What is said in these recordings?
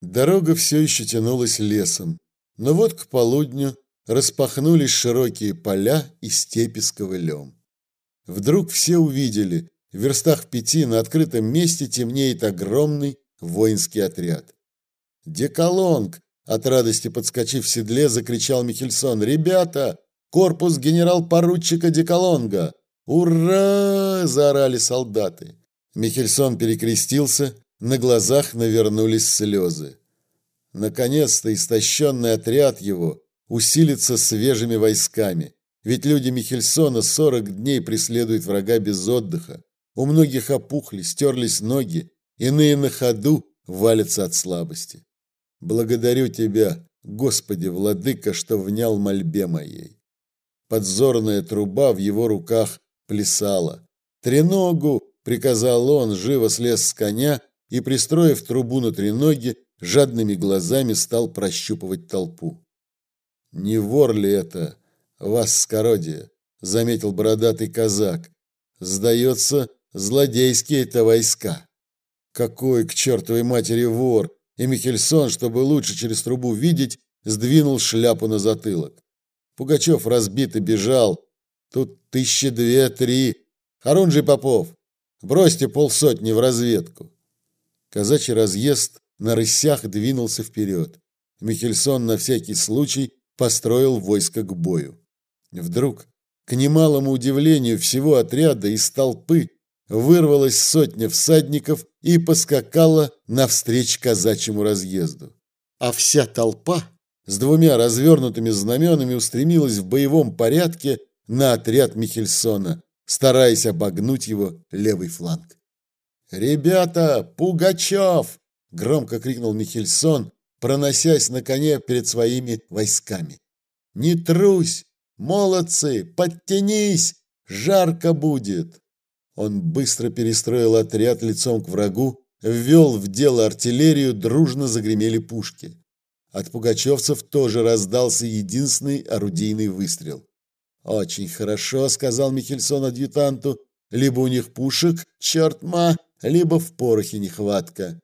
Дорога все еще тянулась лесом, но вот к полудню распахнулись широкие поля и степи с ковылем. Вдруг все увидели, в верстах пяти на открытом месте темнеет огромный воинский отряд. «Деколонг!» – от радости подскочив в седле, закричал Михельсон. «Ребята, корпус генерал-поручика Деколонга!» «Ура!» – заорали солдаты. Михельсон перекрестился, на глазах навернулись слезы. Наконец-то истощенный отряд его усилится свежими войсками, ведь люди Михельсона 40 дней преследуют врага без отдыха. У многих опухли, стерлись ноги, иные на ходу валятся от слабости. Благодарю тебя, Господи, владыка, что внял мольбе моей. Подзорная труба в его руках плясала. Треногу, приказал он, живо слез с коня и, пристроив трубу на треноге, жадными глазами стал прощупывать толпу. «Не вор ли это, вас скородие?» — заметил бородатый казак. «Сдается, злодейские это войска». «Какой к чертовой матери вор!» И Михельсон, чтобы лучше через трубу видеть, сдвинул шляпу на затылок. Пугачев разбито бежал. Тут тысячи две-три. Харунжий Попов, бросьте полсотни в разведку. Казачий разъезд на рысях двинулся вперед. Михельсон на всякий случай построил войско к бою. Вдруг, к немалому удивлению всего отряда из толпы, вырвалась сотня всадников и поскакала навстречу казачьему разъезду. А вся толпа с двумя развернутыми знаменами устремилась в боевом порядке на отряд Михельсона, стараясь обогнуть его левый фланг. «Ребята, Пугачев!» – громко крикнул Михельсон, проносясь на коне перед своими войсками. «Не трусь! Молодцы! Подтянись! Жарко будет!» Он быстро перестроил отряд лицом к врагу, ввел в дело артиллерию, дружно загремели пушки. От пугачевцев тоже раздался единственный орудийный выстрел. «Очень хорошо», — сказал Михельсон адъютанту, — «либо у них пушек, черт ма, либо в порохе нехватка.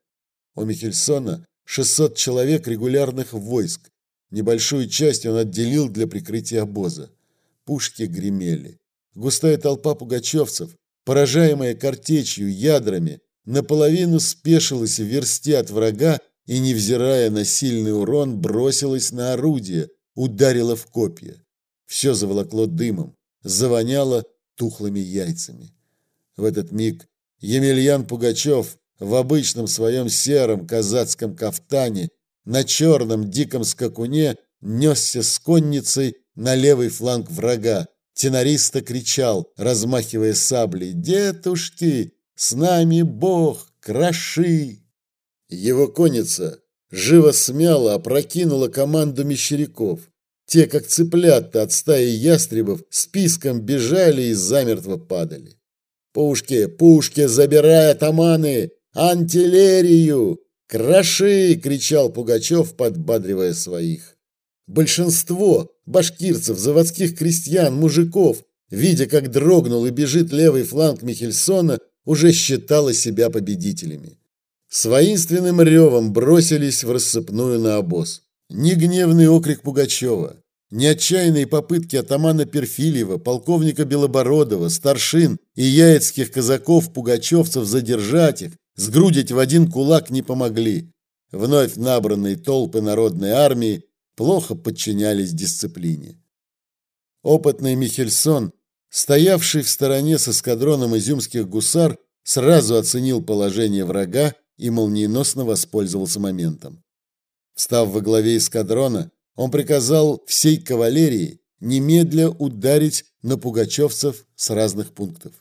У Михельсона 600 человек регулярных войск. Небольшую часть он отделил для прикрытия обоза. Пушки гремели. Густая толпа пугачевцев, поражаемая картечью, ядрами, наполовину спешилась в версте от врага и, невзирая на сильный урон, бросилась на орудие, ударила в копья. Все заволокло дымом, завоняло тухлыми яйцами. В этот миг Емельян Пугачев в обычном своем сером казацком кафтане на черном диком скакуне несся с конницей на левый фланг врага. Тенористо кричал, размахивая саблей, «Детушки, с нами Бог, кроши!» Его конница живо смяла, опрокинула команду мещеряков. Те, как цыплята от стаи ястребов, списком бежали и замертво падали. Пушки, пушки, забирай атаманы! Антилерию! Кроши! кричал Пугачев, подбадривая своих. Большинство башкирцев, заводских крестьян, мужиков, видя, как дрогнул и бежит левый фланг Михельсона, уже считало себя победителями. С воинственным ревом бросились в рассыпную на обоз. Ни гневный окрик Пугачева, ни отчаянные попытки атамана Перфильева, полковника Белобородова, старшин и яицких казаков-пугачевцев задержать их, сгрудить в один кулак не помогли. Вновь набранные толпы народной армии плохо подчинялись дисциплине. Опытный Михельсон, стоявший в стороне с эскадроном изюмских гусар, сразу оценил положение врага и молниеносно воспользовался моментом. Встав во главе эскадрона, он приказал всей кавалерии немедля ударить на пугачевцев с разных пунктов.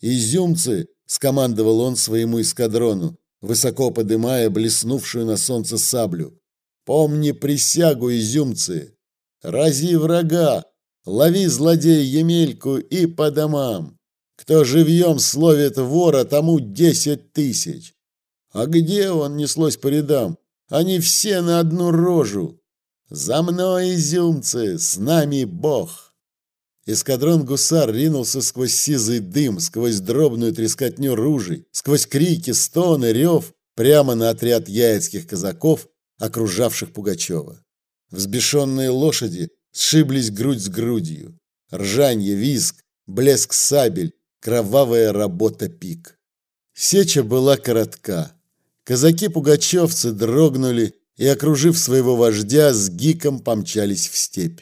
«Изюмцы!» – скомандовал он своему эскадрону, высоко подымая блеснувшую на солнце саблю. «Помни присягу, изюмцы! Рази врага! Лови злодея Емельку и по домам! Кто живьем словит вора, тому десять тысяч!» «А где он?» – неслось по рядам. «Они все на одну рожу!» «За мной, изюмцы, с нами Бог!» Эскадрон гусар ринулся сквозь сизый дым, сквозь дробную трескотню ружей, сквозь крики, стоны, рев, прямо на отряд яицких казаков, окружавших Пугачева. Взбешенные лошади сшиблись грудь с грудью. Ржанье, визг, блеск сабель, кровавая работа пик. Сеча была коротка. Казаки-пугачевцы дрогнули и, окружив своего вождя, с гиком помчались в степь.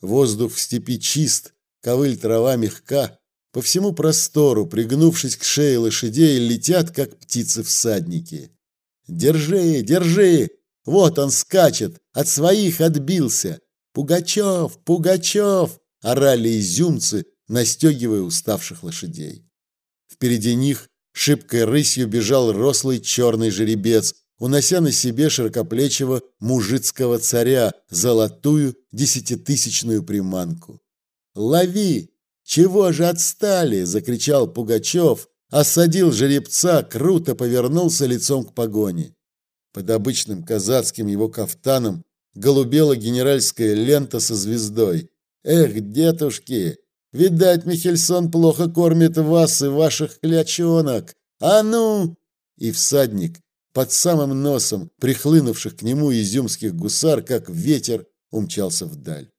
Воздух в степи чист, ковыль трава мягка, по всему простору, пригнувшись к шее лошадей, летят, как птицы-всадники. «Держи, держи! Вот он скачет, от своих отбился! Пугачев, Пугачев!» – орали изюмцы, настегивая уставших лошадей. Впереди них шибкой рысью бежал рослый черный жеребец, унося на себе широкоплечего мужицкого царя, золотую десятитысячную приманку. «Лови! Чего же отстали?» – закричал Пугачев, осадил жеребца, круто повернулся лицом к погоне. Под обычным казацким его кафтаном голубела генеральская лента со звездой. «Эх, детушки, видать, Михельсон плохо кормит вас и ваших клячонок! А ну!» И всадник под самым носом прихлынувших к нему изюмских гусар, как ветер, умчался вдаль.